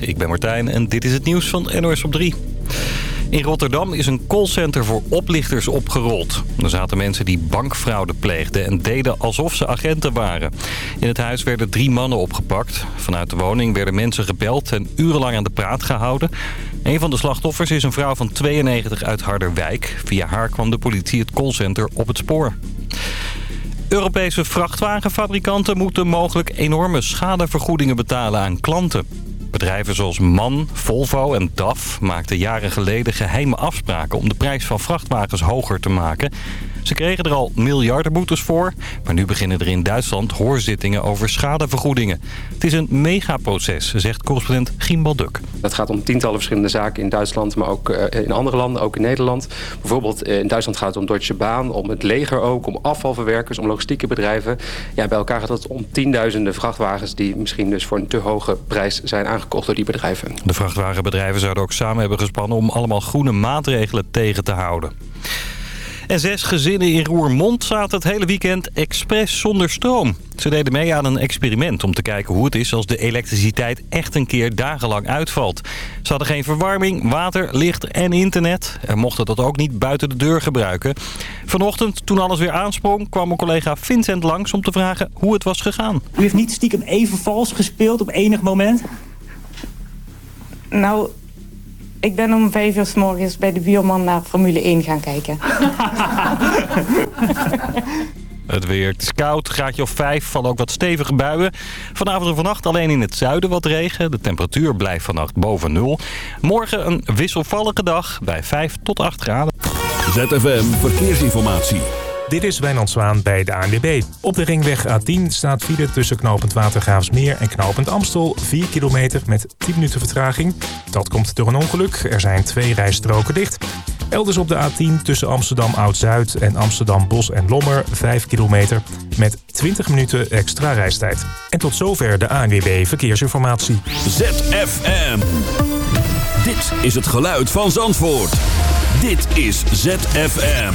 Ik ben Martijn en dit is het nieuws van NOS op 3. In Rotterdam is een callcenter voor oplichters opgerold. Er zaten mensen die bankfraude pleegden en deden alsof ze agenten waren. In het huis werden drie mannen opgepakt. Vanuit de woning werden mensen gebeld en urenlang aan de praat gehouden. Een van de slachtoffers is een vrouw van 92 uit Harderwijk. Via haar kwam de politie het callcenter op het spoor. Europese vrachtwagenfabrikanten moeten mogelijk enorme schadevergoedingen betalen aan klanten. Bedrijven zoals MAN, Volvo en DAF maakten jaren geleden geheime afspraken om de prijs van vrachtwagens hoger te maken. Ze kregen er al miljardenboetes voor, maar nu beginnen er in Duitsland hoorzittingen over schadevergoedingen. Het is een megaproces, zegt correspondent Gimbal Duk. Het gaat om tientallen verschillende zaken in Duitsland, maar ook eh, in andere landen, ook in Nederland. Bijvoorbeeld eh, in Duitsland gaat het om Deutsche Bahn, om het leger ook, om afvalverwerkers, om logistieke bedrijven. Ja, bij elkaar gaat het om tienduizenden vrachtwagens die misschien dus voor een te hoge prijs zijn aangekocht door die bedrijven. De vrachtwagenbedrijven zouden ook samen hebben gespannen om allemaal groene maatregelen tegen te houden. En zes gezinnen in Roermond zaten het hele weekend expres zonder stroom. Ze deden mee aan een experiment om te kijken hoe het is als de elektriciteit echt een keer dagenlang uitvalt. Ze hadden geen verwarming, water, licht en internet. En mochten dat ook niet buiten de deur gebruiken. Vanochtend, toen alles weer aansprong, kwam mijn collega Vincent langs om te vragen hoe het was gegaan. U heeft niet stiekem even vals gespeeld op enig moment? Nou, ik ben om vijf uur s morgens bij de buurman naar Formule 1 gaan kijken. Het weer het is koud, graadje of 5, vallen ook wat stevige buien. Vanavond en vannacht alleen in het zuiden wat regen. De temperatuur blijft vannacht boven nul. Morgen een wisselvallige dag bij 5 tot 8 graden. ZFM Verkeersinformatie. Dit is Wijnand Zwaan bij de ANWB. Op de ringweg A10 staat file tussen knooppunt Watergraafsmeer en knooppunt Amstel. 4 kilometer met 10 minuten vertraging. Dat komt door een ongeluk. Er zijn twee rijstroken dicht. Elders op de A10 tussen Amsterdam Oud-Zuid en Amsterdam Bos en Lommer 5 kilometer met 20 minuten extra reistijd. En tot zover de ANWB Verkeersinformatie. ZFM. Dit is het geluid van Zandvoort. Dit is ZFM.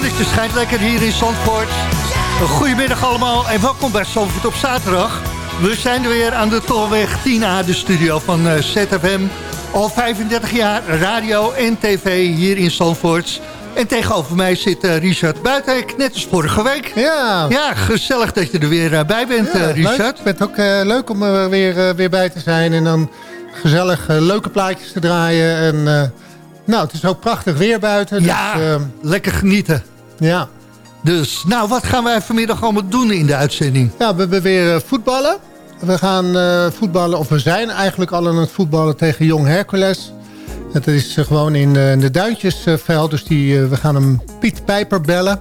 Zonnetje schijnt lekker hier in Zandvoort. Goedemiddag allemaal en welkom bij Zandvoort op zaterdag. We zijn er weer aan de Tolweg 10A, de studio van uh, ZFM. Al 35 jaar radio en tv hier in Zandvoort. En tegenover mij zit uh, Richard Buitenhek, net als vorige week. Ja. Ja, gezellig dat je er weer uh, bij bent, ja, Richard. Leuk. Het is ook leuk om er weer, weer bij te zijn. En dan gezellig leuke plaatjes te draaien. En nou, het is ook prachtig weer buiten. Ja, dus, lekker genieten. Ja. Dus, nou, wat gaan wij vanmiddag allemaal doen in de uitzending? Ja, we hebben weer voetballen. We gaan uh, voetballen, of we zijn eigenlijk al aan het voetballen tegen Jong Hercules. Het is uh, gewoon in, uh, in de Duintjesveld, dus die, we gaan hem Piet Pijper bellen.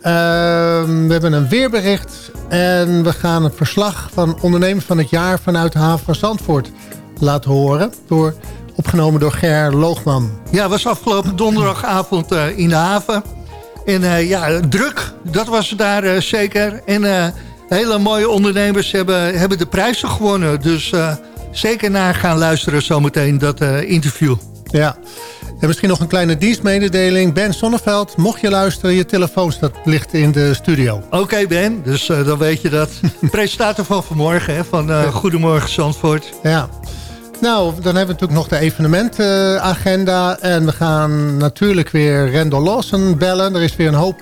Ehm, we hebben een weerbericht en we gaan een verslag van ondernemer van het jaar vanuit de haven van Zandvoort laten horen. Door, opgenomen door Ger Loogman. Ja, was afgelopen donderdagavond in de haven. En ja, druk, dat was daar zeker. En hele mooie ondernemers hebben, hebben de prijzen gewonnen. Dus zeker naar gaan luisteren zometeen dat interview. Ja. En misschien nog een kleine dienstmededeling. Ben Sonneveld, mocht je luisteren, je telefoon staat, ligt in de studio. Oké okay, Ben, dus uh, dan weet je dat. Presentator van vanmorgen, hè, van Goedemorgen Zandvoort. Ja. Nou, dan hebben we natuurlijk nog de evenementagenda. en we gaan natuurlijk weer Randall Lawson bellen. Er is weer een hoop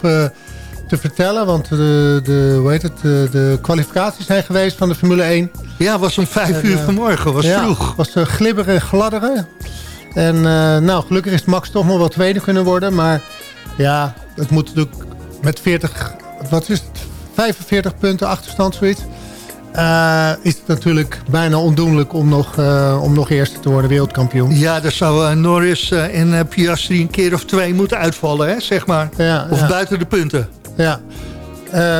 te vertellen. Want de, de, hoe heet het, de, de kwalificaties zijn geweest van de Formule 1. Ja, was om vijf uur uh, vanmorgen. Was ja, vroeg. was uh, glibberen en gladderen. En uh, nou, gelukkig is Max toch nog wel tweede kunnen worden. Maar ja, het moet natuurlijk met 40, wat is het, 45 punten achterstand zoiets. Uh, is het natuurlijk bijna ondoenlijk om nog, uh, om nog eerste te worden wereldkampioen. Ja, daar zou uh, Norris en Piastri een keer of twee moeten uitvallen, hè, zeg maar. Ja, of ja. buiten de punten. Ja,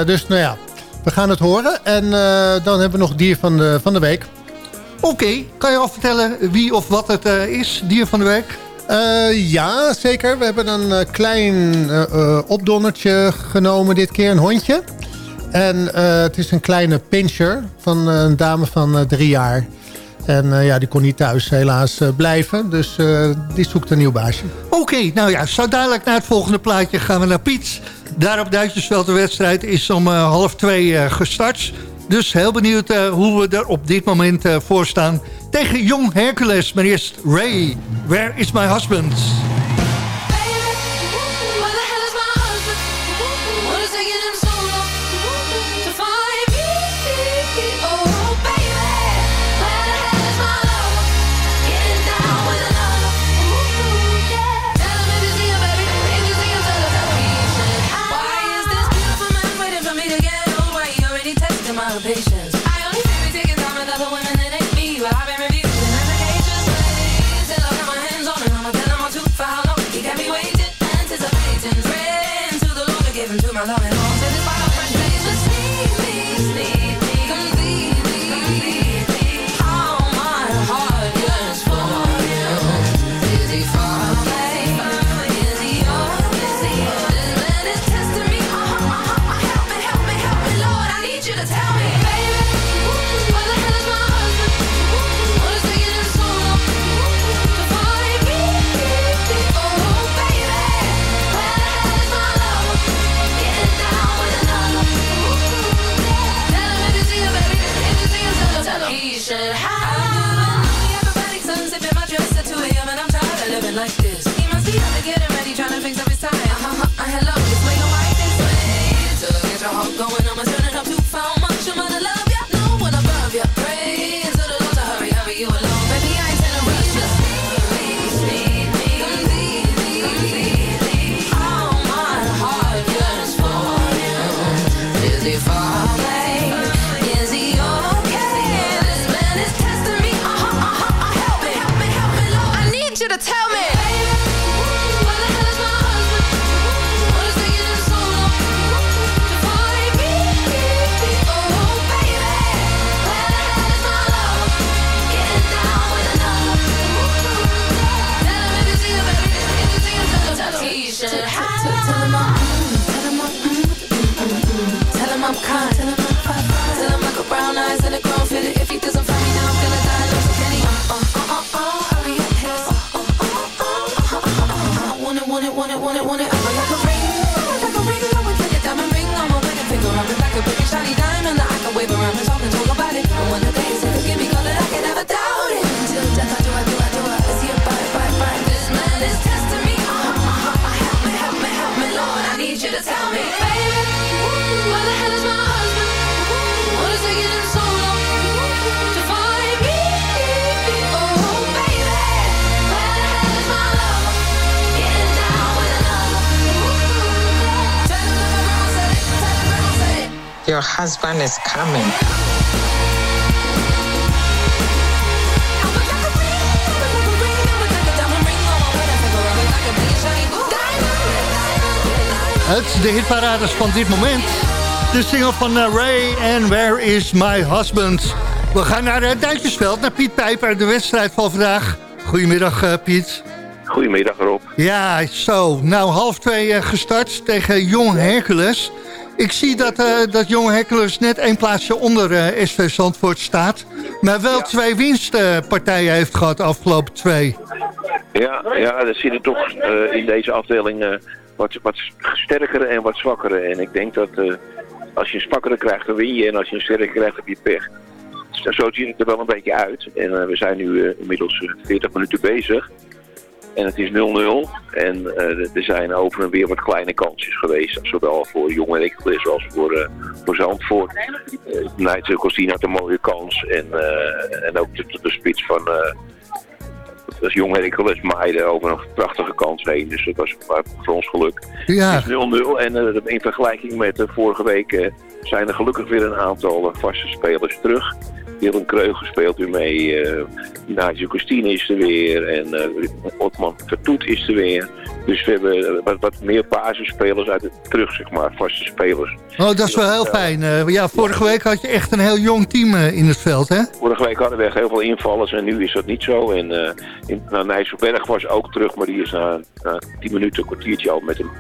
dus nou ja, we gaan het horen. En dan hebben we nog dier van de, van de week. Oké, okay. kan je al vertellen wie of wat het is, dier van de week? ja, zeker. We hebben een klein opdonnertje genomen dit keer, een hondje. En het is een kleine pincher van een dame van drie jaar. En ja, die kon niet thuis helaas blijven. Dus die zoekt een nieuw baasje. Oké, nou ja, zo dadelijk naar het volgende plaatje gaan we naar Piet. Daar op Duitsersveld de wedstrijd is om half twee gestart. Dus heel benieuwd hoe we er op dit moment voor staan. Tegen Jong Hercules, maar eerst Ray. Where is my husband? Your husband is coming. Het de hitparades van dit moment. De single van eh, Ray en Where is my husband? We gaan naar het Duintjesveld, naar Piet Pijper, de wedstrijd van vandaag. Goedemiddag eh, Piet. Goedemiddag Rob. Ja, zo. Nou, half twee eh, gestart tegen Jong Hercules. Ik zie dat, eh, dat Jong Hercules net één plaatsje onder eh, SV Zandvoort staat. Maar wel twee winstpartijen heeft gehad de afgelopen twee. Ja, ja er zitten toch eh, in deze afdeling wat, wat sterkere en wat zwakkere. En ik denk dat als je een zwakkere krijgt, dan win je. En als je een sterkere krijgt, heb je pech. Zo zo ziet het er wel een beetje uit. En we zijn nu inmiddels eh, 40 minuten bezig. En het is 0-0. En eh, er zijn over en weer wat kleine kansjes geweest. Zowel voor Jong Hercules als voor, eh, voor Zandvoort. Uh, Nijtse Costina had een mooie kans. En, eh, en ook de, de spits van... eh, dat is Jong Hercules maaide over een prachtige kans heen. Dus dat was voor ons geluk. Ja. Het is 0-0 en in vergelijking met vorige week zijn er gelukkig weer een aantal vaste spelers terug. Dylan Kreugel speelt weer mee, uh, Nadia Christine is er weer en uh, Otman Vertoet is er weer. Dus we hebben wat, wat meer basisspelers uit het terug, zeg maar, vaste spelers. Oh, dat is wel heel fijn. Uh, ja, vorige week had je echt een heel jong team in het veld, hè? Vorige week hadden we echt heel veel invallers en nu is dat niet zo. En uh, in, nou, Nijsselberg was ook terug, maar die is na, na 10 minuten, een kwartiertje al met een,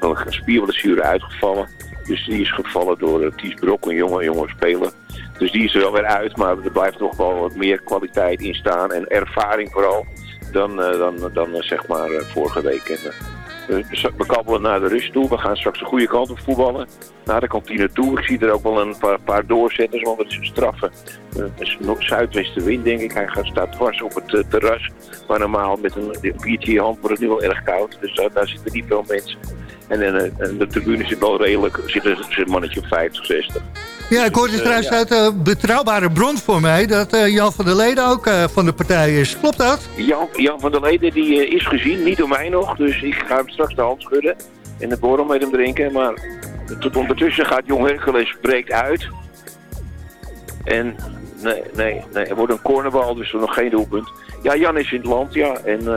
een spierblessure uitgevallen. Dus die is gevallen door Ties Brok, een jonge, jonge speler. Dus die is er wel weer uit, maar er blijft nog wel wat meer kwaliteit in staan en ervaring vooral dan, uh, dan, dan uh, zeg maar uh, vorige week. En, we, kabbelen naar de rust toe. We gaan straks de goede kant op voetballen. Naar de kantine toe. Ik zie er ook wel een paar, paar doorzetters, want het is straffen. Het is zuidwestenwind, denk ik. Hij gaat, staat dwars op het terras. Maar normaal met een, een biertje in hand wordt het nu wel erg koud. Dus daar zitten niet veel mensen. En, en, en de tribune zit wel redelijk, zit er een mannetje op 50, 60. Ja, ik hoorde trouwens uit uh, betrouwbare bron voor mij... dat Jan van der Leden ook van de partij is. Klopt dat? Jan, Jan van der Leden die, is gezien, niet door mij nog. Dus ik ga hem straks de hand schudden en de borrel met hem drinken. Maar tot ondertussen gaat Jong Hercules breekt uit. En nee, nee, nee, er wordt een cornerbal, dus er nog geen doelpunt. Ja, Jan is in het land, ja. En...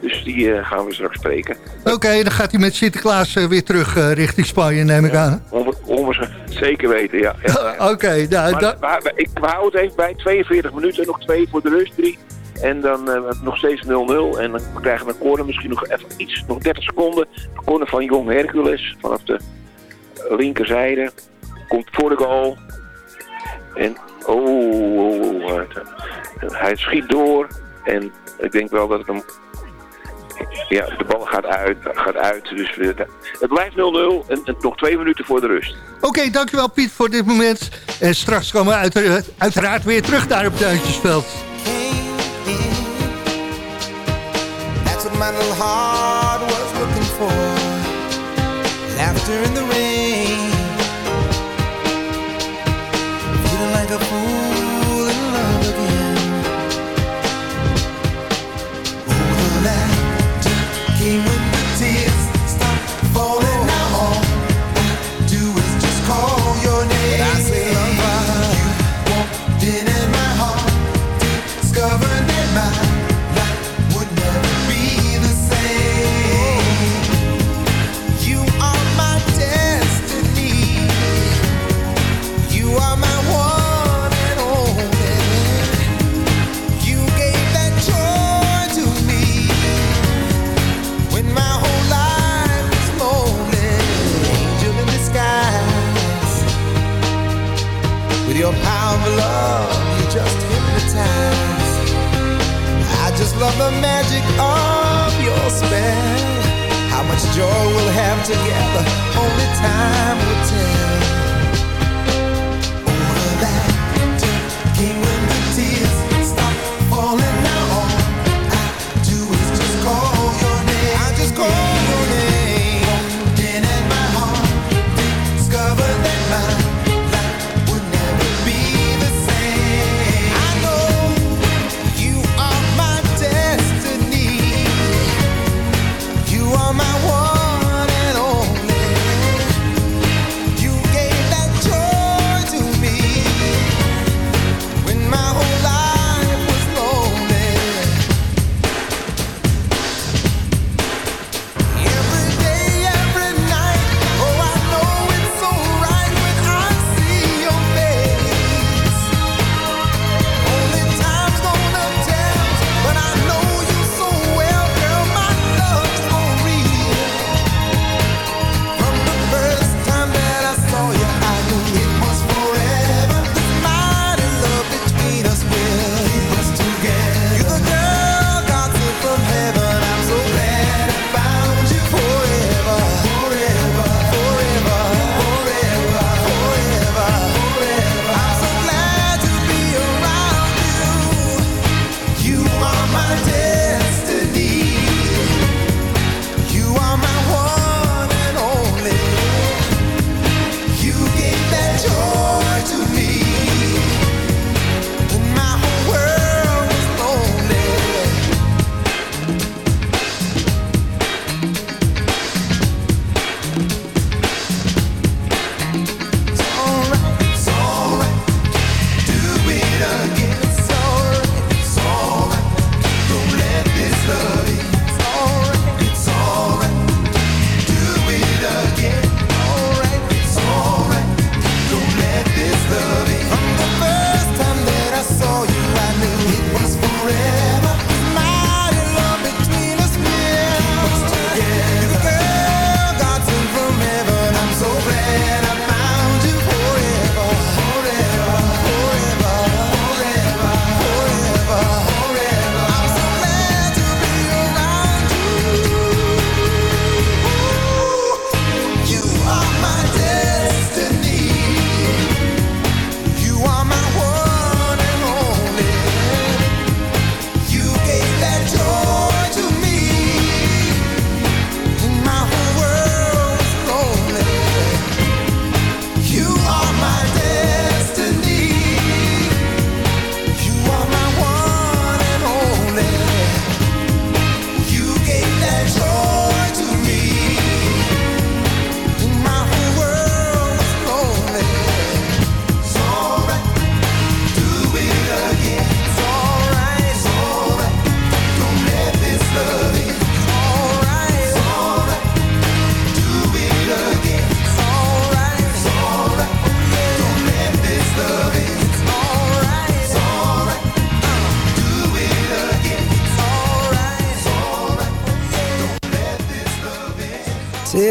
Dus die uh, gaan we straks spreken. Oké, okay, dan gaat hij met Sinterklaas uh, weer terug uh, richting Spanje, neem ik aan. Onwaarschijnlijk, zeker weten, ja. ja. Oké, okay, nou... Maar, maar, ik hou het even bij 42 minuten, nog twee voor de rust, drie. En dan nog steeds 0-0. En dan krijgen we een corner, misschien nog even iets, nog 30 seconden. De corner van Jong Hercules, vanaf de linkerzijde. Komt voor de goal. En, oh, oh, oh hij schiet door. En ik denk wel dat het hem ja, de bal gaat uit, gaat uit. Dus het blijft 0-0 en, en, nog twee minuten voor de rust. Oké, okay, dankjewel Piet voor dit moment. En straks komen we uit, uiteraard weer terug daar op Duintjesveld. My little heart was looking for. Laughter in the rain. Feeling like a fool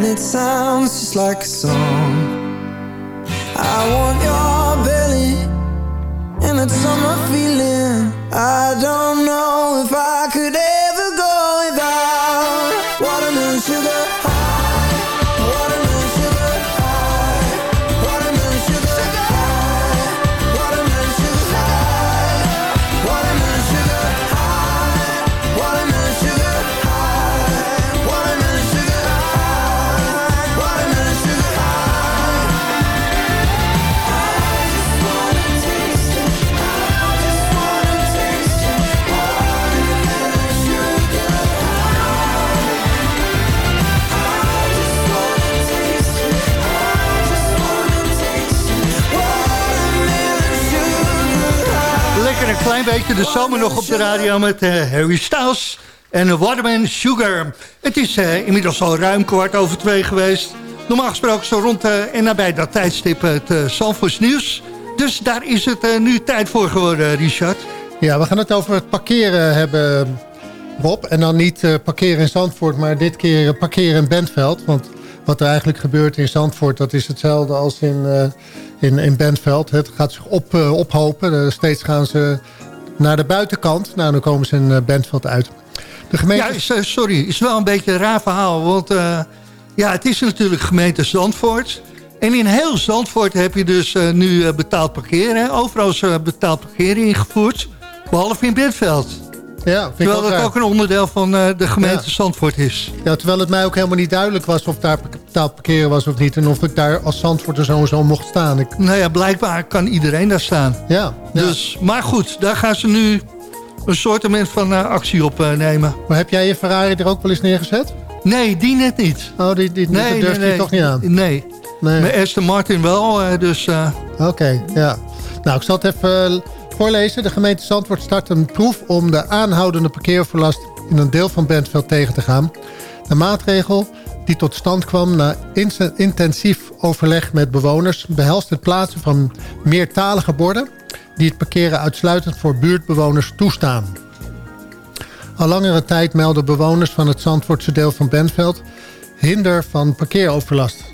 And it sounds just like a song. I want your belly and that summer feeling. I don't know klein de zomer nog op de radio met eh, Harry Styles en uh, Waterman Sugar. Het is eh, inmiddels al ruim kwart over twee geweest. Normaal gesproken zo rond eh, en nabij dat tijdstip het uh, nieuws. Dus daar is het nu tijd voor geworden, Richard. Ja, we gaan het over het parkeren hebben, Rob. En dan niet parkeren in Zandvoort, maar dit keer parkeren in Bentveld. Want wat er eigenlijk gebeurt in Zandvoort, dat is hetzelfde als in, in, in Bentveld. Het gaat zich op, ophopen. Steeds gaan ze naar de buitenkant. Nou, dan komen ze in eh, Bentveld uit. De gemeente... Ja, eh, sorry, is wel een beetje een raar verhaal. Want eh, ja, het is natuurlijk gemeente Zandvoort. En in heel Zandvoort heb je dus nu betaald parkeren. Overal is betaald parkeren ingevoerd. Behalve in Bentveld. Ja, vind Terwijl ook dat ook een onderdeel van eh, de gemeente Ja. Zandvoort is. Ja, terwijl het mij ook helemaal niet duidelijk was of daar betaald parkeren was of niet. En of ik daar als Zandvoorter zo en zo mocht staan. Ik, Nou ja, blijkbaar kan iedereen daar staan. ja, ja. Dus, maar goed, daar gaan ze nu een soort van eh, actie op eh, nemen. Maar heb jij je Ferrari er ook wel eens neergezet? Nee, die net niet. Oh, die, die, Nee, nee, durft nee. toch niet aan? Nee. Nee. Met Aston Martin wel, dus... Oké, ja. Nou, ik zal het even voorlezen. De gemeente Zandvoort start een proef om de aanhoudende parkeerverlast in een deel van Bentveld tegen te gaan. De maatregel die tot stand kwam na intensief overleg met bewoners... behelst het plaatsen van meertalige borden... die het parkeren uitsluitend voor buurtbewoners toestaan. Al langere tijd melden bewoners van het Zandvoortse deel van Bentveld... hinder van parkeeroverlast.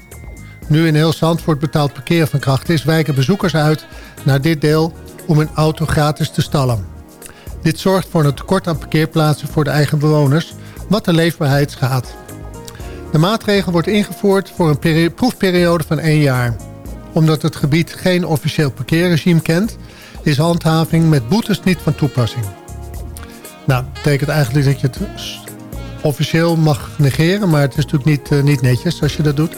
Nu in heel Zandvoort betaald parkeren van kracht is... wijken bezoekers uit naar dit deel om hun auto gratis te stallen. Dit zorgt voor een tekort aan parkeerplaatsen voor de eigen bewoners... wat de leefbaarheid schaadt. De maatregel wordt ingevoerd voor een peri- proefperiode van één jaar. Omdat het gebied geen officieel parkeerregime kent... is handhaving met boetes niet van toepassing. Nou, dat betekent eigenlijk dat je het officieel mag negeren... maar het is natuurlijk niet, eh, niet netjes als je dat doet...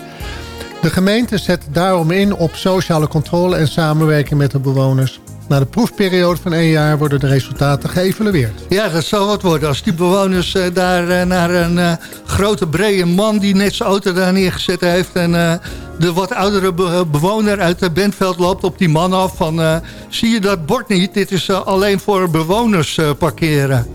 De gemeente zet daarom in op sociale controle en samenwerking met de bewoners. Na de proefperiode van één jaar worden de resultaten geëvalueerd. Ja, dat zal wat worden. Als die bewoners eh, daar eh, naar een eh, grote brede man... die net zijn auto daar neergezet heeft... en de wat oudere be- bewoner uit Bentveld loopt op die man af... van zie je dat bord niet? Dit is alleen voor bewoners parkeren.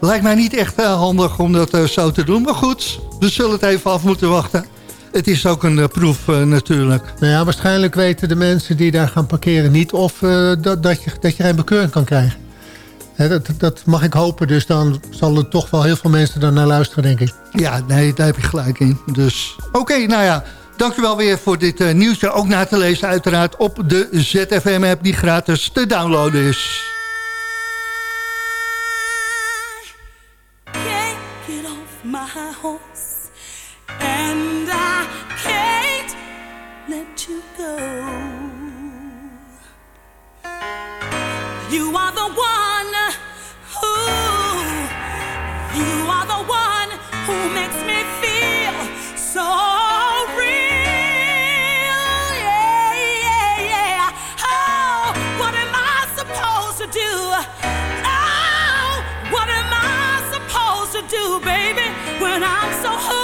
Lijkt mij niet echt handig om dat zo te doen. Maar goed, we zullen het even af moeten wachten. Het is ook een eh, proef eh, natuurlijk. Nou ja, waarschijnlijk weten de mensen die daar gaan parkeren niet... of eh, dat, dat, je, dat je geen bekeuring kan krijgen. Hè, dat, dat mag ik hopen, dus dan zal er toch wel heel veel mensen daar naar luisteren, denk ik. Ja, nee, daar heb je gelijk in. Dus, oké, nou ja. Dankjewel weer voor dit nieuwtje. Ook na te lezen uiteraard op de ZFM-app die gratis te downloaden is. so hard.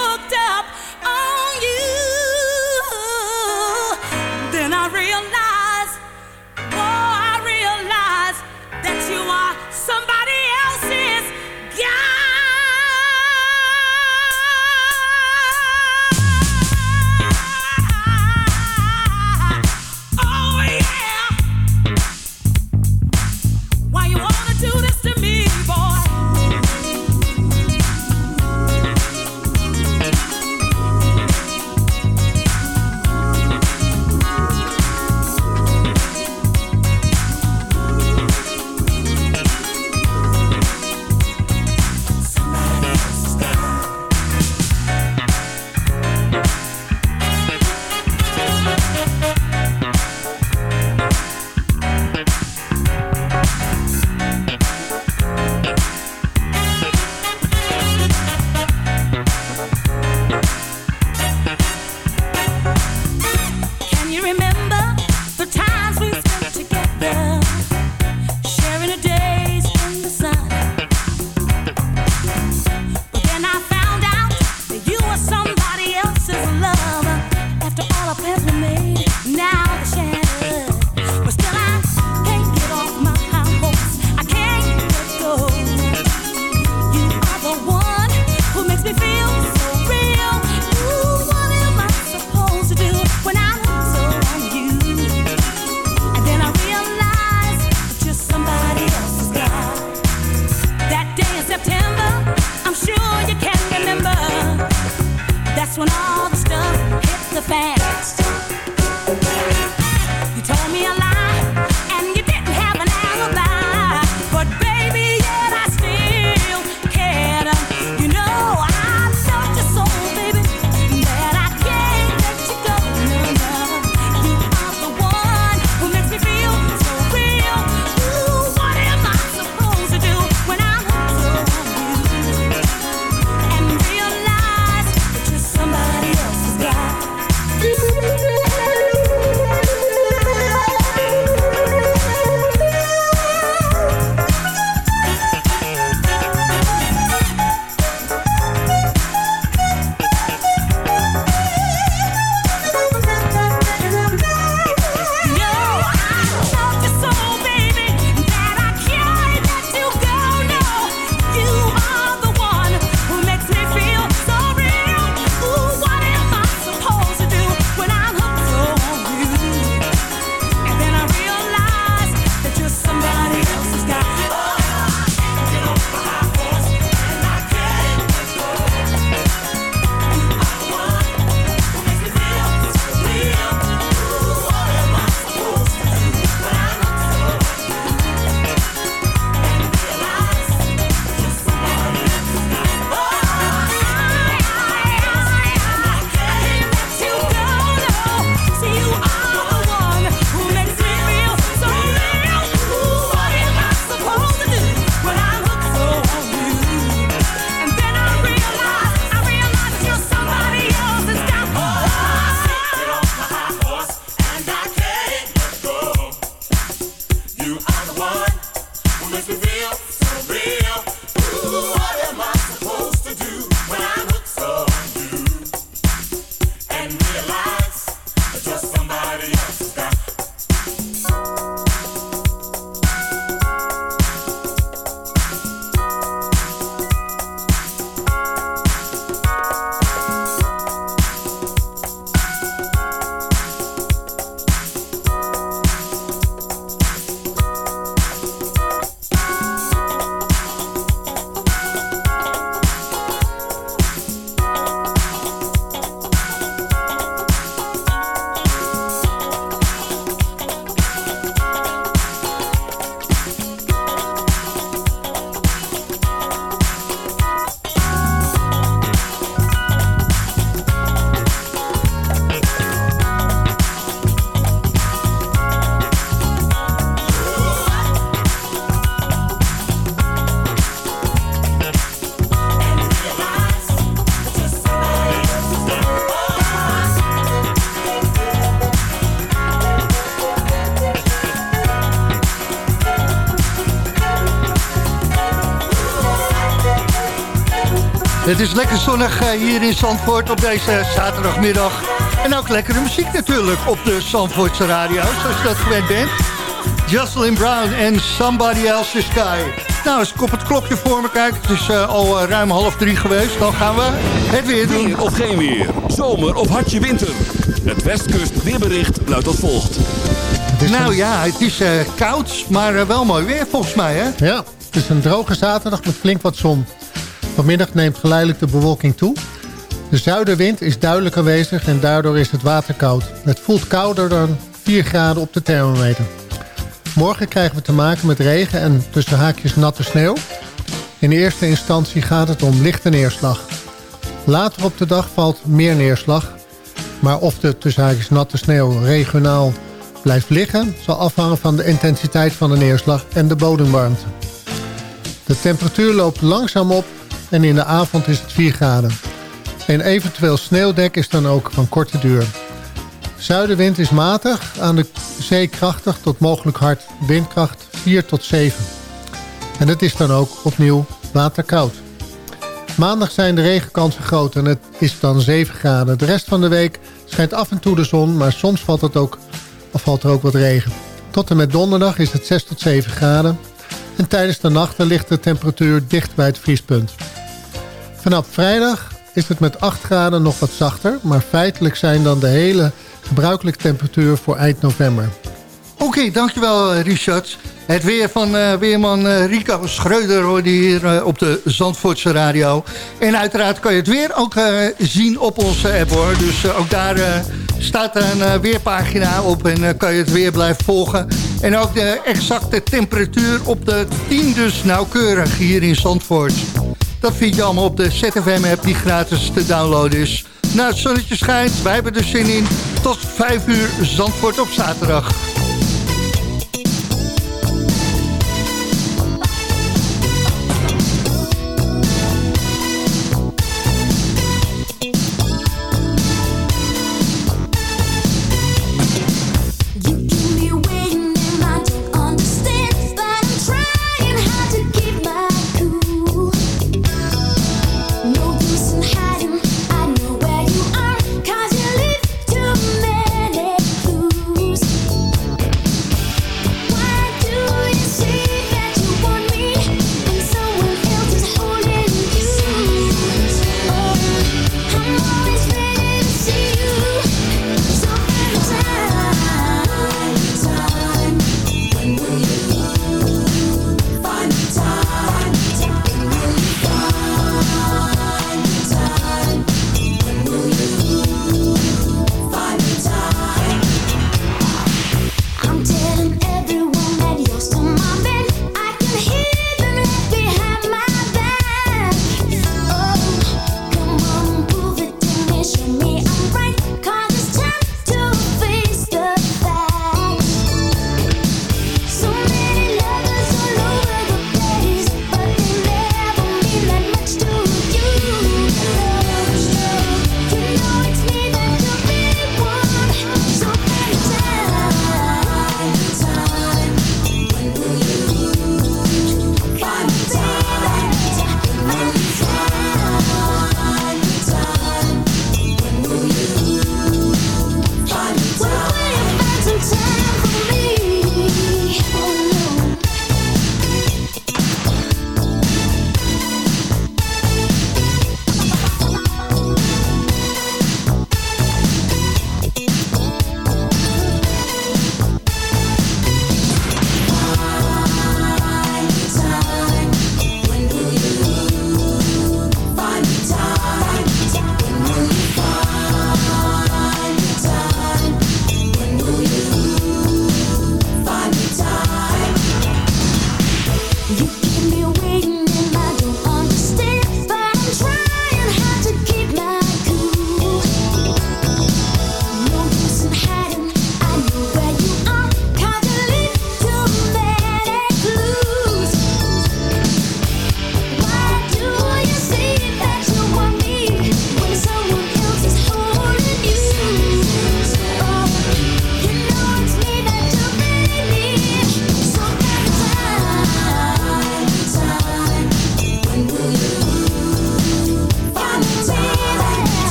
Het is lekker zonnig eh, hier in Zandvoort op deze zaterdagmiddag. En ook lekkere muziek natuurlijk op de Zandvoortse radio, zoals je dat gewend bent. Jocelyn Brown en Somebody Else's Sky. Nou, als ik op het klokje voor me kijk, het is eh, al eh, ruim half drie geweest. Dan gaan we het weer doen. Weer of geen weer. Zomer of hartje winter. Het Westkust weerbericht luidt als volgt. Nou ja, het is eh, koud, maar wel mooi weer volgens mij, hè? Ja, het is een droge zaterdag met flink wat zon. Vanmiddag neemt geleidelijk de bewolking toe. De zuidenwind is duidelijk aanwezig en daardoor is het water koud. Het voelt kouder dan 4 graden op de thermometer. Morgen krijgen we te maken met regen en tussen haakjes natte sneeuw. In eerste instantie gaat het om lichte neerslag. Later op de dag valt meer neerslag. Maar of de tussen haakjes natte sneeuw regionaal blijft liggen... zal afhangen van de intensiteit van de neerslag en de bodemwarmte. De temperatuur loopt langzaam op en in de avond is het 4 graden. Een eventueel sneeuwdek is dan ook van korte duur. Zuidenwind is matig, aan de zee krachtig tot mogelijk hard windkracht 4 tot 7. En het is dan ook opnieuw waterkoud. Maandag zijn de regenkansen groot en het is dan 7 graden. De rest van de week schijnt af en toe de zon, maar soms valt, het ook, of valt er ook wat regen. Tot en met donderdag is het 6 tot 7 graden. En tijdens de nachten ligt de temperatuur dicht bij het vriespunt. Vanaf vrijdag is het met 8 graden nog wat zachter... maar feitelijk zijn dan de hele gebruikelijke temperatuur voor eind november. Oké, dankjewel eh, Richard. Het weer van eh, weerman eh, Rico Schreuder hoorde hier op de Zandvoortse radio. En uiteraard kan je het weer ook zien op onze app hoor. Dus ook daar staat een weerpagina op en kan je het weer blijven volgen. En ook de exacte temperatuur op de 10 dus nauwkeurig hier in Zandvoort. Dat vind je allemaal op de ZFM-app die gratis te downloaden is. Nou, het zonnetje schijnt, wij hebben er zin in. Tot 5 uur Zandvoort op zaterdag.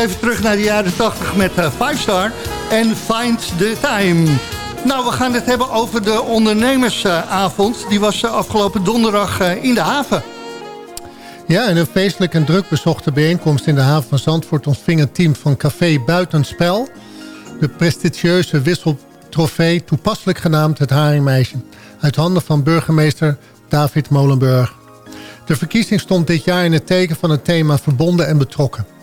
even terug naar de jaren 80 met eh, Five Star en Find the Time. Nou, we gaan het hebben over de ondernemersavond. Die was eh, afgelopen donderdag eh, in de haven. Ja, in een feestelijk en druk bezochte bijeenkomst in de haven van Zandvoort... ontving het team van Café Buitenspel... de prestigieuze wisseltrofee, toepasselijk genaamd het Haringmeisje... uit handen van burgemeester David Molenburg. De verkiezing stond dit jaar in het teken van het thema verbonden en betrokken.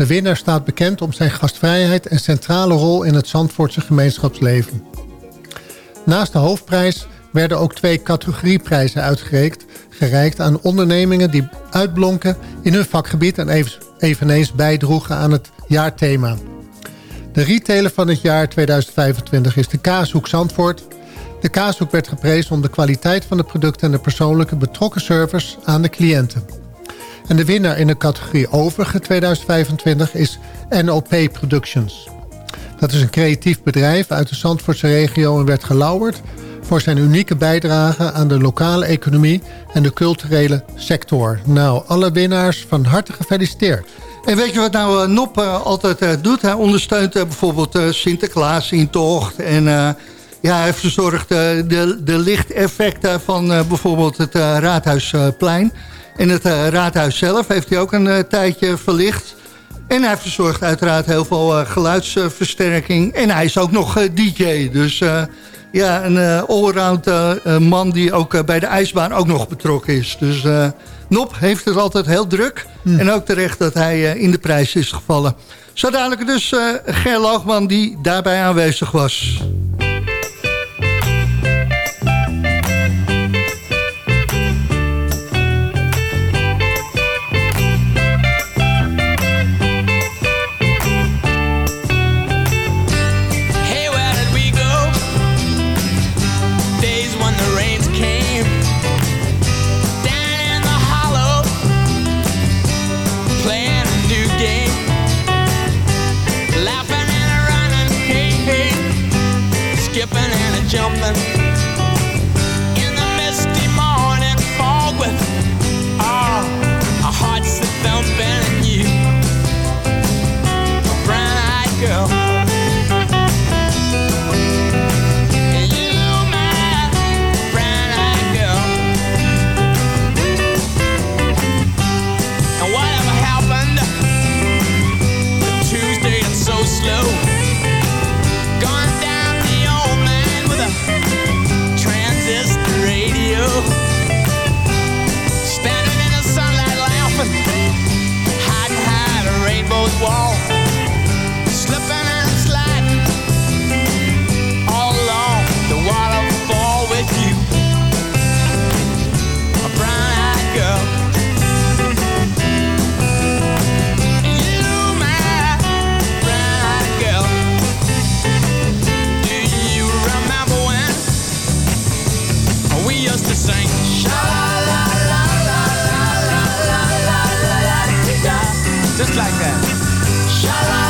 De winnaar staat bekend om zijn gastvrijheid en centrale rol in het Zandvoortse gemeenschapsleven. Naast de hoofdprijs werden ook twee categorieprijzen uitgereikt... gereikt aan ondernemingen die uitblonken in hun vakgebied... en eveneens bijdroegen aan het jaarthema. De retailer van het jaar 2025 is de Kaashoek Zandvoort. De Kaashoek werd geprezen om de kwaliteit van de producten... en de persoonlijke betrokken service aan de cliënten. En de winnaar in de categorie overige 2025 is NOP Productions. Dat is een creatief bedrijf uit de Zandvoortse regio en werd gelauwerd voor zijn unieke bijdrage aan de lokale economie en de culturele sector. Nou, alle winnaars van harte gefeliciteerd. En weet je wat nou eh, Nop eh, altijd eh, doet? Hij ondersteunt bijvoorbeeld Sinterklaas in tocht. En ja, hij verzorgt de, de lichteffecten van bijvoorbeeld het Raadhuisplein. En het eh, raadhuis zelf heeft hij ook een eh, tijdje verlicht. En hij verzorgt uiteraard heel veel eh, geluidsversterking. En hij is ook nog DJ. Dus ja, een allround man die ook bij de ijsbaan ook nog betrokken is. Dus Nop heeft het altijd heel druk. Hmm. En ook terecht dat hij in de prijs is gevallen. Zodadelijk dus Ger Loogman die daarbij aanwezig was. just like that.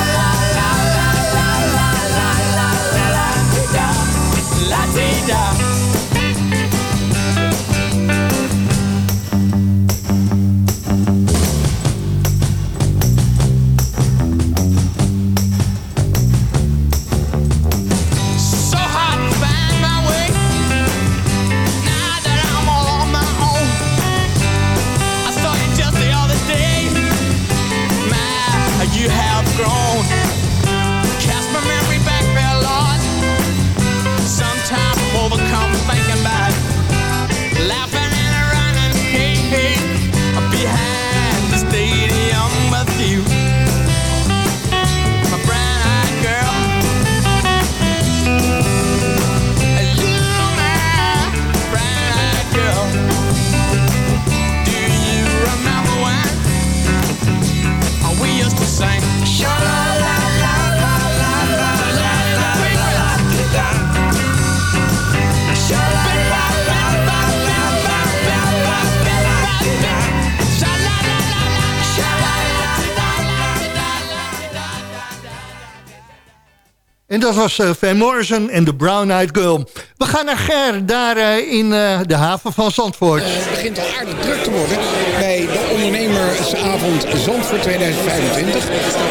Dat was eh, Van Morrison en de Brown Eyed Girl. We gaan naar Ger, daar eh, in eh, de haven van Zandvoort. Het begint al aardig druk te worden bij de ondernemersavond Zandvoort 2025.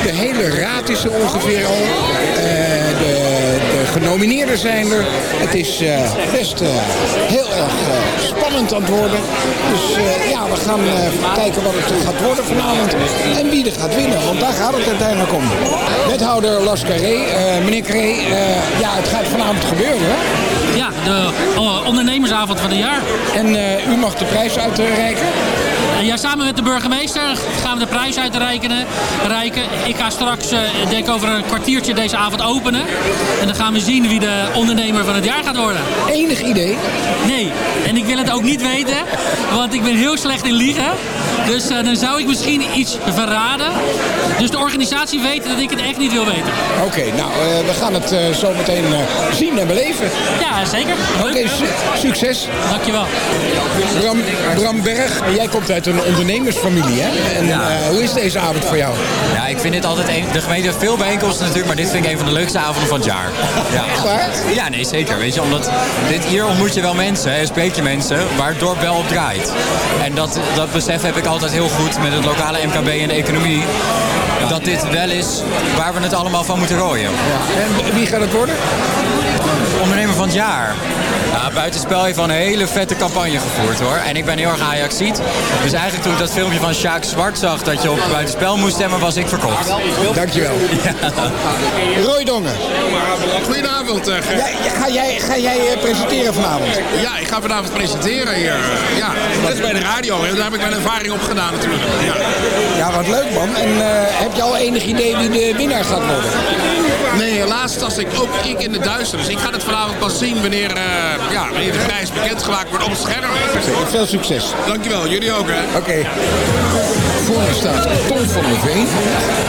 De hele raad is er ongeveer al. De, de genomineerden zijn er. Het is eh, best eh, heel erg eh, spannend aan het worden. Dus ja, we gaan kijken wat het gaat worden vanavond. En wie er gaat winnen, want daar gaat het uiteindelijk om. Wethouder Las Carré, meneer Carré, ja, het gaat vanavond gebeuren. hè? Ja, de ondernemersavond van het jaar. En u mag de prijs uitreiken? Ja, samen met de burgemeester gaan we de prijs uitreiken. Reiken. Ik ga straks, eh, ik denk over een kwartiertje deze avond openen. En dan gaan we zien wie de ondernemer van het jaar gaat worden. Enig idee? Nee, en ik wil het ook niet weten, want ik ben heel slecht in liegen. Dus eh, dan zou ik misschien iets verraden. Dus de organisatie weet dat ik het echt niet wil weten. Oké, nou, eh, we gaan het eh, zo meteen zien en beleven. Ja, zeker. Oké, su- succes. Dankjewel. Bram, Bram Berg, jij komt uit een ondernemersfamilie, hè? En Ja. eh, hoe is deze avond voor jou? Ja, ik vind dit altijd een... De gemeente heeft veel bijeenkomsten natuurlijk, maar dit vind ik een van de leukste avonden van het jaar. Ja. Echt waar? Ja, nee, zeker. Weet je, omdat dit, hier ontmoet je wel mensen en spreek je mensen waar het dorp wel op draait. En dat, dat besef heb ik altijd heel goed met het lokale MKB en de economie. Dat dit wel is waar we het allemaal van moeten rooien. En wie gaat het worden? Ondernemer van het jaar. Ja, Buitenspel heeft wel een hele vette campagne gevoerd hoor. En ik ben heel erg Ajaxiet. Dus eigenlijk toen ik dat filmpje van Sjaak Zwart zag dat je op Buitenspel moest stemmen, was ik verkocht. Dankjewel. Roy Dongen. Goedenavond, eh. Jij- ga jij, ga jij eh, presenteren vanavond? Ja, ik ga vanavond presenteren hier. Ja, dat is bij de radio. hè. Daar heb ik mijn ervaring op gedaan natuurlijk. Ja. Ja, wat leuk man. En eh, heb je al enig idee wie de winnaar gaat worden? Nee, helaas was ik ook ik in de duister. Dus ik ga het vanavond pas zien wanneer, eh, ja, wanneer de prijs bekendgemaakt wordt op het scherm. Veel succes. Dankjewel, jullie ook hè. Oké. Voor me staat Tom van der Veen.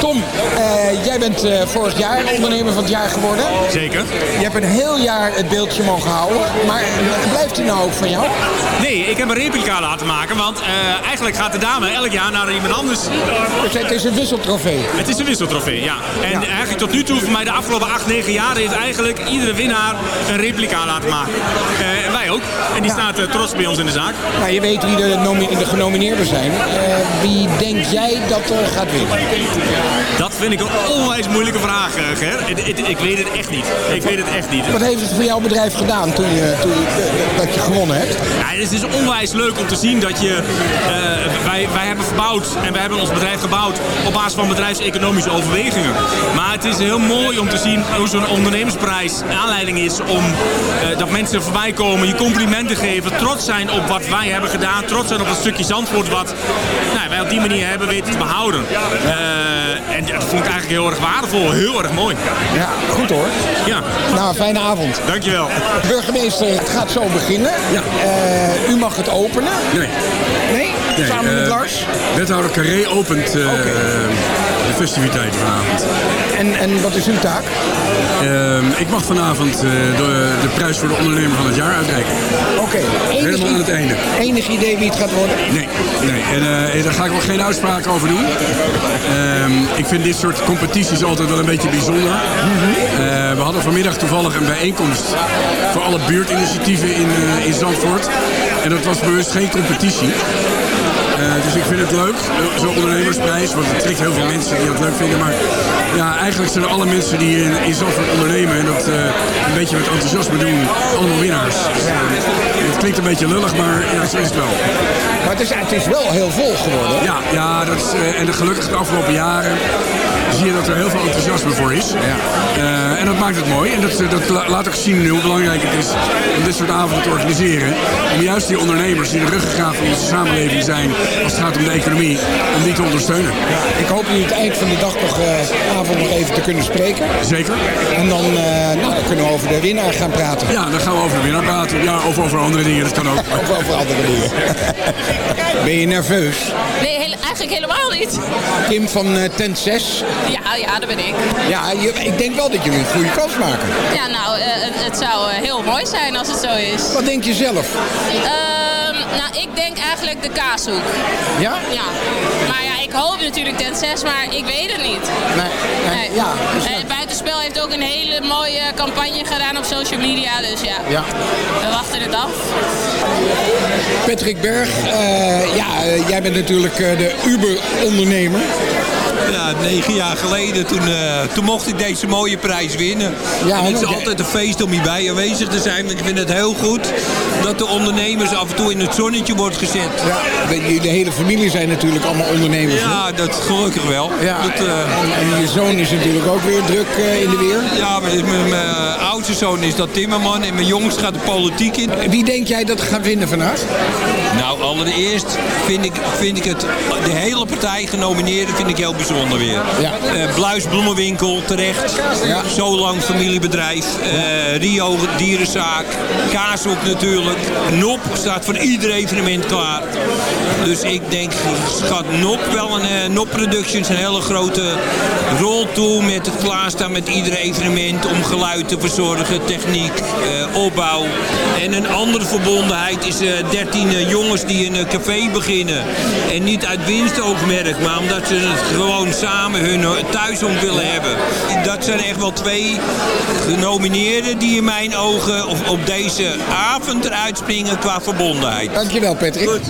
Tom, eh, jij bent eh, vorig jaar ondernemer van het jaar geworden. Zeker. Je hebt een heel jaar het beeldje mogen houden. Maar blijft hij nou ook van jou? Ik heb een replica laten maken, want eh, eigenlijk gaat de dame elk jaar naar iemand anders. Dus het is een wisseltrofee? Het is een wisseltrofee, ja. En eigenlijk tot nu toe, voor mij de afgelopen 8, 9 jaar, heeft eigenlijk iedere winnaar een replica laten maken. Eh, en wij ook. En die staat eh, trots bij ons in de zaak. Nou, je weet wie de, de genomineerden zijn. Wie denk jij dat er gaat winnen? Dat vind ik een onwijs moeilijke vraag, Ger. Ik weet het echt niet. Ik weet het echt niet. Wat heeft het voor jouw bedrijf gedaan toen je, toen je, dat je gewonnen hebt? Ja, het is onwijs leuk om te zien dat je... eh, wij, wij hebben verbouwd en wij hebben ons bedrijf gebouwd op basis van bedrijfseconomische overwegingen. Maar het is heel mooi om te zien hoe zo'n ondernemersprijs aanleiding is om eh, dat mensen voorbij komen, je complimenten geven, trots zijn op wat wij hebben gedaan, trots zijn op het stukje Zandvoort wat wij op die manier hebben weten te behouden. Eh, en dat vond ik eigenlijk heel erg waardevol, heel erg mooi. Ja, goed hoor. Ja. Nou, fijne avond. Dankjewel. Burgemeester, het gaat zo beginnen. Ja. u mag het openen. Nee. Nee? Nee, Samen met eh, Lars? Wethouder Carré opent eh, de festiviteit vanavond. En, en wat is uw taak? Ehm, ik mag vanavond eh, de, de prijs voor de ondernemer van het jaar uitreiken. Oké. Helemaal aan het einde. Enig idee wie het gaat worden? Nee, nee. En eh, daar ga ik wel geen uitspraak over doen. Ehm, ik vind dit soort competities altijd wel een beetje bijzonder. Eh, we hadden vanmiddag toevallig een bijeenkomst voor alle buurtinitiatieven in, eh, in Zandvoort. En dat was bewust geen competitie. Eh, dus ik vind het leuk, eh, zo'n ondernemersprijs, want het trekt heel veel mensen die dat leuk vinden. Maar ja, eigenlijk zijn alle mensen die in, in Zandvoort ondernemen en dat eh, een beetje met enthousiasme doen, allemaal winnaars. Dus, het klinkt een beetje lullig, maar ja, zo is het wel. Maar het is, het is wel heel vol geworden. Ja, ja dat is, en de, gelukkig de afgelopen jaren zie je dat er heel veel enthousiasme voor is. Eh, en dat maakt het mooi. En dat, eh, dat la- laat ook zien hoe belangrijk het is om dit soort avonden te organiseren. Om juist die ondernemers die de ruggengraat van onze samenleving zijn als het gaat om de economie, om die te ondersteunen. Ik hoop jullie het eind van de dag nog, eh, avond nog even te kunnen spreken. Zeker. En dan, eh, nou, dan kunnen we over de winnaar gaan praten. Ja, dan gaan we over de winnaar praten. Ja, of over andere dingen, dat kan ook. of over andere dingen. ben je nerveus? Nee, eigenlijk helemaal niet. Kim van eh, Tent 6. Ja, ja, dat ben ik. Ja, je- ik denk wel dat jullie een goede kans maken. Ja, nou, eh, het, het zou eh, heel mooi zijn als het zo is. Wat denk je zelf? Nou, ik denk eigenlijk de kaashoek. Ja? Ja. Maar ja, ik hoop natuurlijk ten 6, maar ik weet het niet. Nee, nee, ja. dus En het buitenspel heeft ook een hele mooie campagne gedaan op social media, dus ja. Ja. We wachten het af. Patrick Berg, eh, ja, eh, jij bent natuurlijk eh, de Uber-ondernemer. Ja, negen jaar geleden, toen, eh, toen mocht ik deze mooie prijs winnen. Ja, en het is altijd een feest om hierbij aanwezig te zijn. Ik vind het heel goed dat de ondernemers af en toe in het zonnetje wordt gezet. Ja, de, de hele familie zijn natuurlijk allemaal ondernemers. Ja, dat gelukkig wel. Ja, dat, eh, en, en je zoon is natuurlijk ook weer druk eh, in de weer. ja, mijn, oudste zoon is dat timmerman en mijn jongste gaat de politiek in. Wie denk jij dat gaat winnen vandaag? Nou, allereerst vind ik, vind ik het, de hele partij genomineerden vind ik heel bijzonder weer. Ja. Eh, Bluis Bloemenwinkel, terecht. Ja. Zo lang familiebedrijf. Eh, Rio Dierenzaak. Kaashoek natuurlijk. NOP staat voor ieder evenement klaar. Dus ik denk, schat NOP wel een eh, NOP Productions een hele grote rol toe met het klaarstaan met ieder evenement om geluid te verzorgen, techniek, opbouw. En een andere verbondenheid is eh 13 eh, jongens die een café beginnen. En niet uit winstoogmerk, maar omdat ze het gewoon samen hun eh, thuis om willen hebben. Dat zijn echt wel twee genomineerden die in mijn ogen op, op deze avond eruit springen qua verbondenheid. Dankjewel Patrick.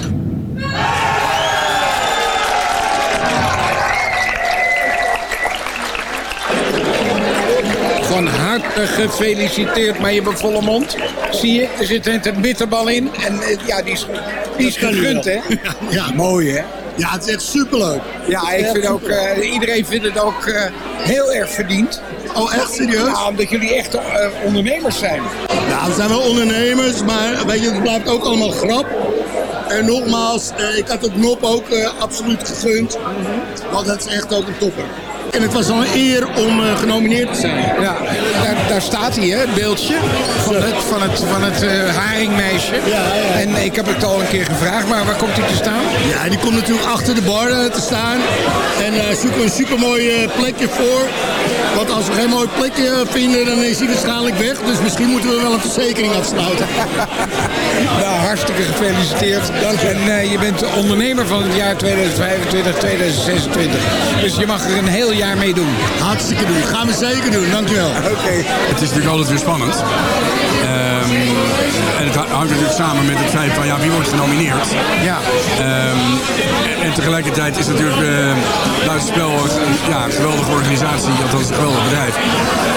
Van harte gefeliciteerd met je volle mond. Zie je, er zit een bitterbal in. En eh, ja, die is, die is gegund, hè? Ja, mooi, hè? Ja, het is echt superleuk. Ja, ik vind ook, eh, iedereen vindt het ook eh, heel erg verdiend. Oh, echt serieus? Ja, omdat jullie echte eh, ondernemers zijn. Nou, we zijn wel ondernemers, maar weet je, het blijft ook allemaal grap. En nogmaals, ik had het Nop ook absoluut gegund. Want het is echt ook een topper. En het was al een eer om eh, genomineerd te zijn. Ja, daar, daar staat hij, hè, het beeldje van het, van het, van het eh, haringmeisje. En ik heb het al een keer gevraagd, maar waar komt hij te staan? Ja, die komt natuurlijk achter de bar eh, te staan. En zoeken we een supermooi plekje voor. Want als we geen mooi plekje eh, vinden, dan is hij waarschijnlijk weg. Dus misschien moeten we wel een verzekering afsluiten. Nou, hartstikke gefeliciteerd. En eh, je bent de ondernemer van het jaar 2025, 2026. Dus je mag er een heel jaar mee doen. Hartstikke doen. Gaan we zeker doen. Dankjewel. Oké. Het is natuurlijk altijd weer spannend. Ehm, en het hangt natuurlijk samen met het feit van ja, wie wordt genomineerd. Ja. Ehm, en, en tegelijkertijd is natuurlijk uh, Buitenspel een, ja, een geweldige organisatie, althans een geweldig bedrijf.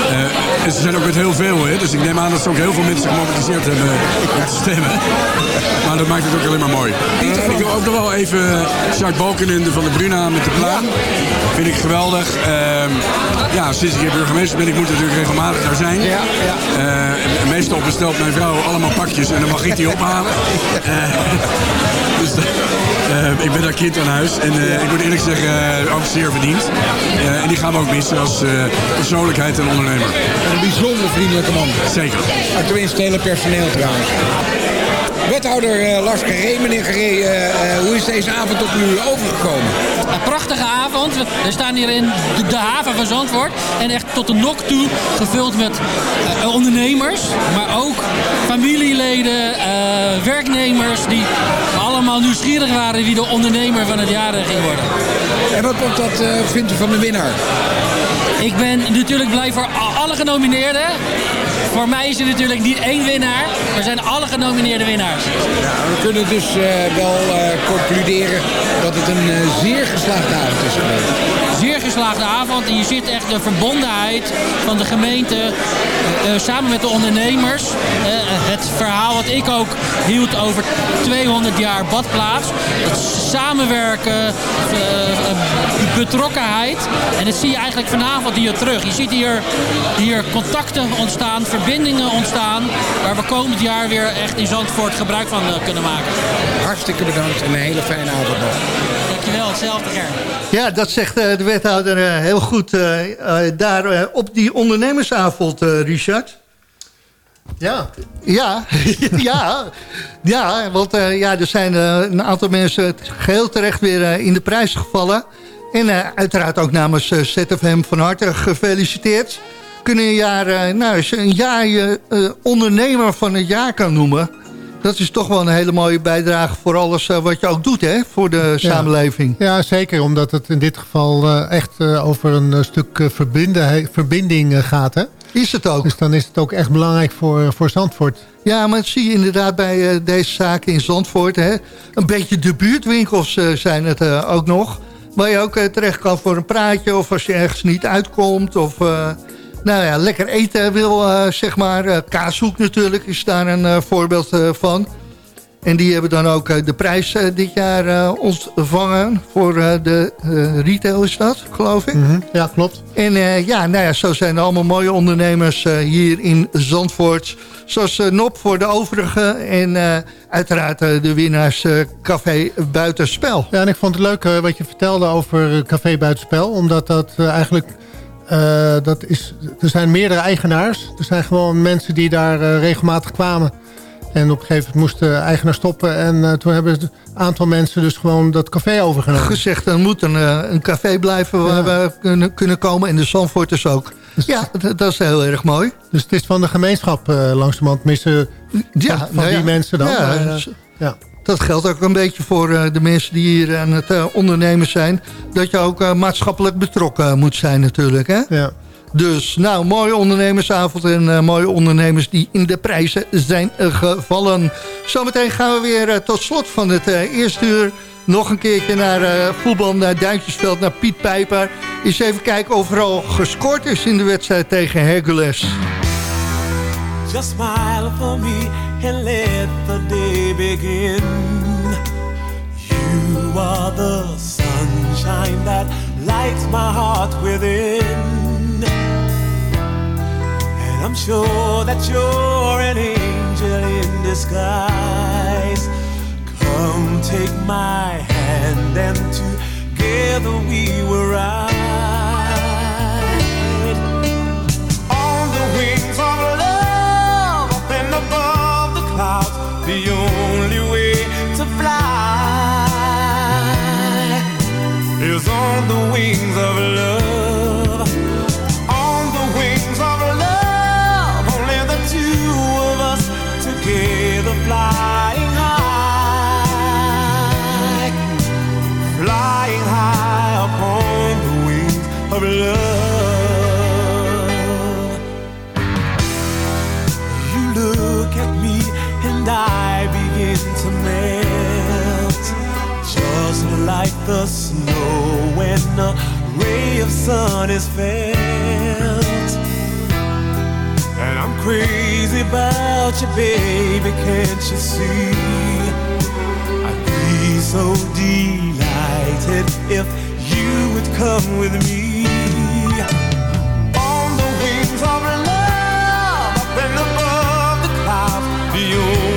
Eh, en ze zijn ook met heel veel, hè, dus ik neem aan dat ze ook heel veel mensen gemobiliseerd hebben om te stemmen. Maar dat maakt het ook alleen maar mooi. Eh, ik wil ook nog wel even Jacques Balkenende van de Bruna met de pluim. Vind ik geweldig. Ehm, ja, sinds ik hier burgemeester ben, ik moet natuurlijk regelmatig daar zijn. Ja, ja. Eh, en meestal bestelt mijn vrouw allemaal pakjes en dan mag ik die ophalen. Eh, dus eh, ik ben daar kind aan huis en eh, ik moet eerlijk zeggen, eh, ook zeer verdiend. Eh, en die gaan we ook missen als eh, persoonlijkheid en ondernemer. Een bijzonder vriendelijke man. Zeker. Maar tenminste, het hele personeel trouwens. Wethouder eh, Lars meneer Carré, eh, eh, hoe is deze avond op u overgekomen? Een prachtige avond. We staan hier in de, haven van Zandvoort. En echt tot de nok toe gevuld met ondernemers. Maar ook familieleden, werknemers die allemaal nieuwsgierig waren wie de ondernemer van het jaar ging worden. En wat, wat, wat vindt u van de winnaar? Ik ben natuurlijk blij voor alle genomineerden. Voor mij is er natuurlijk niet één winnaar. Er zijn alle genomineerde winnaars. Ja, we kunnen dus eh, wel eh, concluderen dat het een eh, zeer geslaagde avond is geweest. Zeer geslaagde avond. En je ziet echt de verbondenheid van de gemeente eh, eh, samen met de ondernemers. Eh, het verhaal wat ik ook hield over 200 jaar badplaats. Het samenwerken, betrokkenheid. En dat zie je eigenlijk vanavond hier terug. Je ziet hier, hier contacten ontstaan, verbindingen ontstaan. Waar we komend jaar weer echt in Zandvoort gebruik van kunnen maken. Hartstikke bedankt en een hele fijne avond nog. Dankjewel, hetzelfde Ger. Ja, dat zegt eh, de wethouder eh, heel goed daar eh, op die ondernemersavond, eh, Richard. Ja. Ja, ja, ja want eh, ja, er zijn eh, een aantal mensen geheel terecht weer eh, in de prijs gevallen. En eh, uiteraard ook namens eh, ZFM van harte gefeliciteerd. Kunnen een jaar, eh, nou, als je een jaar je eh, ondernemer van het jaar kan noemen... Dat is toch wel een hele mooie bijdrage voor alles eh, wat je ook doet, hè? Voor de samenleving. Ja, zeker. Omdat het in dit geval eh, echt eh, over een stuk verbinden, verbinding gaat. Hè? Is het ook. Dus dan is het ook echt belangrijk voor, voor Zandvoort. Ja, maar dat zie je inderdaad bij deze zaken in Zandvoort. Hè? Een beetje de buurtwinkels zijn het ook nog. Waar je ook terecht kan voor een praatje. Of als je ergens niet uitkomt. Of nou ja, lekker eten wil, eh, zeg maar. Eh, Kaashoek natuurlijk is daar een eh, voorbeeld van. En die hebben dan ook de prijs dit jaar ontvangen. Voor de retail is dat, geloof ik. Ja, klopt. En ja, nou ja, zo zijn er allemaal mooie ondernemers hier in Zandvoort. Zoals Nop voor de overige. En uiteraard de winnaars Café Buitenspel. Ja, en ik vond het leuk wat je vertelde over Café Buitenspel. Omdat dat eigenlijk... eh, dat is, er zijn meerdere eigenaars. Er zijn gewoon mensen die daar eh, regelmatig kwamen. En op een gegeven moment moest de eigenaar stoppen. En eh, toen hebben een aantal mensen dus gewoon dat café overgenomen. Gezegd, er moet een, een café blijven waar we kunnen, kunnen komen. En de Zandvoorters ook. Ja, dat, is heel erg mooi. Dus het is van de gemeenschap langzamerhand. Tenminste, Ja, van, van nou die mensen dan. Ja, Maar, dus- ja. Dat geldt ook een beetje voor eh, de mensen die hier aan het eh, ondernemen zijn. Dat je ook eh, maatschappelijk betrokken moet zijn natuurlijk. Hè? Ja. Dus nou, mooie ondernemersavond en mooie ondernemers die in de prijzen zijn eh, gevallen. Zometeen gaan we weer tot slot van het eh, eerste uur nog een keertje naar eh, voetbal, naar Duintjesveld, naar Piet Pijper. Eens even kijken of er al gescoord is in de wedstrijd tegen Hercules. Just smile for me and let the day begin. You are the sunshine that lights my heart within. And I'm sure that you're an angel in disguise. Come take my hand and together we will ride. The only way to fly is on the wings of love. On the wings of love, only the two of us together flying high, flying high upon the wings of love. The snow when a ray of sun is felt And I'm crazy about you, baby, can't you see? I'd be so delighted if you would come with me on the wings of love, up and above the clouds, the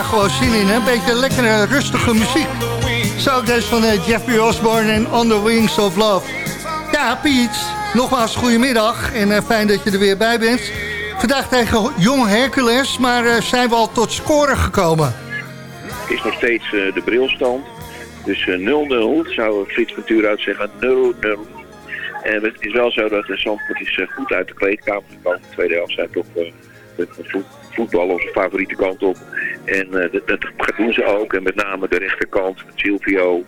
daar gewoon zin in. Een beetje lekkere, rustige muziek. Zo deze van eh, Jeffrey Osborne en On the Wings of Love. Ja, Piet, nogmaals goedemiddag. En eh, fijn dat je er weer bij bent. Vandaag tegen Jong Hercules, maar eh, zijn we al tot scoren gekomen? Het is nog steeds de brilstand. Dus eh, 0-0 zou Frits Ventura uit zeggen 0-0. En het is wel zo dat de Zandvoort goed uit de kleedkamer gekomen. De tweede helft zijn toch vo- voetbal favoriete kant op. En eh, dat, dat doen ze ook. En met name de rechterkant Silvio.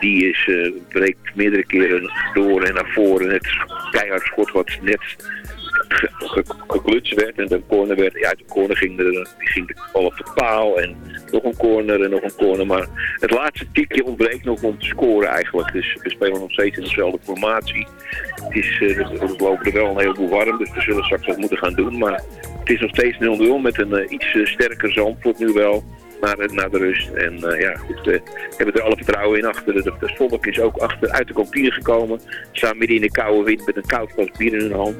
Die is, eh, breekt meerdere keren door en naar voren. Het keihard schot wat net ge- ge- geklutst werd en de corner werd. Ja, de corner ging de, ging de bal op de paal en nog een corner en nog een corner. Maar het laatste tikje ontbreekt nog om te scoren eigenlijk. Dus we spelen nog steeds in dezelfde formatie. Het is, eh, we lopen er wel een heleboel warm, dus we zullen straks wat moeten gaan doen. Maar het is nog steeds 0-0 met een eh, iets eh, sterker Zandvoort nu wel. Naar, naar de rust. En ja, goed, we hebben er alle vertrouwen in achter. De, de volk is ook achter, uit de kantine gekomen. Staan midden in de koude wind met een koud glas bier in hun hand.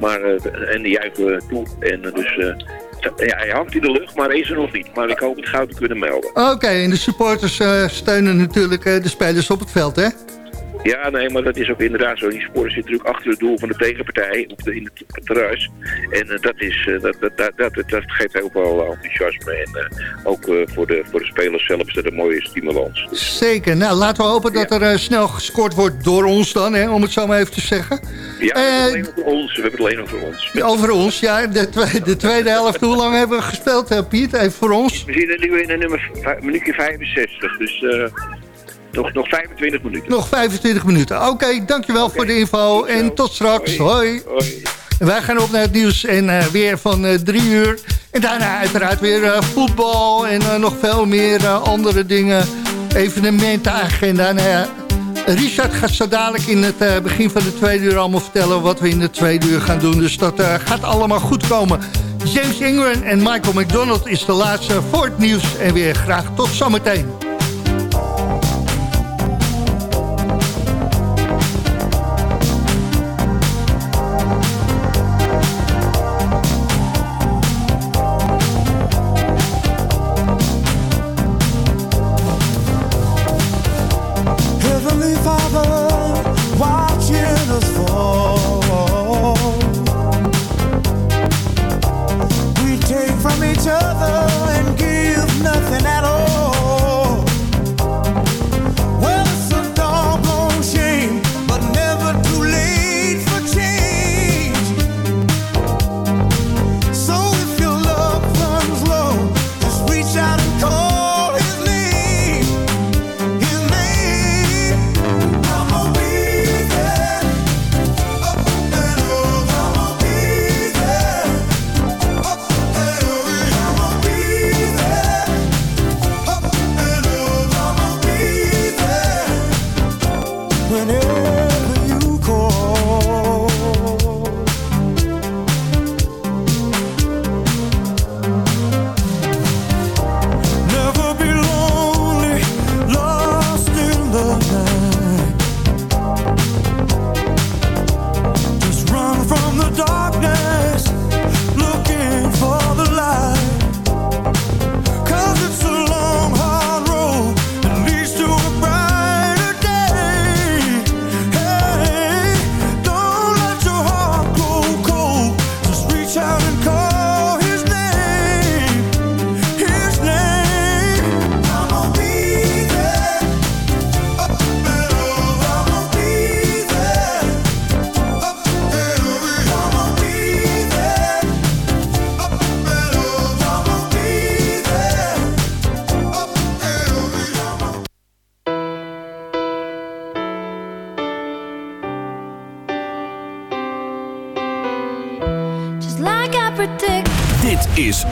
Maar, en die juichen toe. En dus, ja, hij hangt in de lucht, maar is er nog niet. Maar ik hoop het gauw te kunnen melden. Oké, en de supporters eh, steunen natuurlijk eh, de spelers op het veld, hè? Ja, nee, maar dat is ook inderdaad zo. Die sporen zitten natuurlijk achter het doel van de tegenpartij op de, in het terras. En eh, dat, is, eh, dat, dat, dat, dat, dat geeft heel veel enthousiasme. En eh, ook eh, voor, de, voor de spelers zelf is dat een mooie stimulans. Zeker. Nou, laten we hopen dat er eh, snel gescoord wordt door ons dan, hè, om het zo maar even te zeggen. Ja, we Eh, hebben het alleen over ons. We hebben het alleen over ons. Over ons, ja. De, twe- de tweede helft, hoe lang hebben we gespeeld, eh, Piet? Even voor ons. We zitten nu in een nummer, minuutje 65. Dus eh, nog, nog 25 minuten. Nog 25 minuten. Oké, dankjewel voor de info en tot straks. Hoi. En wij gaan op naar het nieuws en eh, weer van eh, drie uur. En daarna uiteraard weer eh, voetbal en nog veel meer andere dingen. Evenementenagenda. Nou ja, Richard gaat zo dadelijk in het begin van de tweede uur allemaal vertellen wat we in de tweede uur gaan doen. Dus dat gaat allemaal goed komen. James Ingram en Michael McDonald is de laatste voor het nieuws. En weer graag tot zometeen.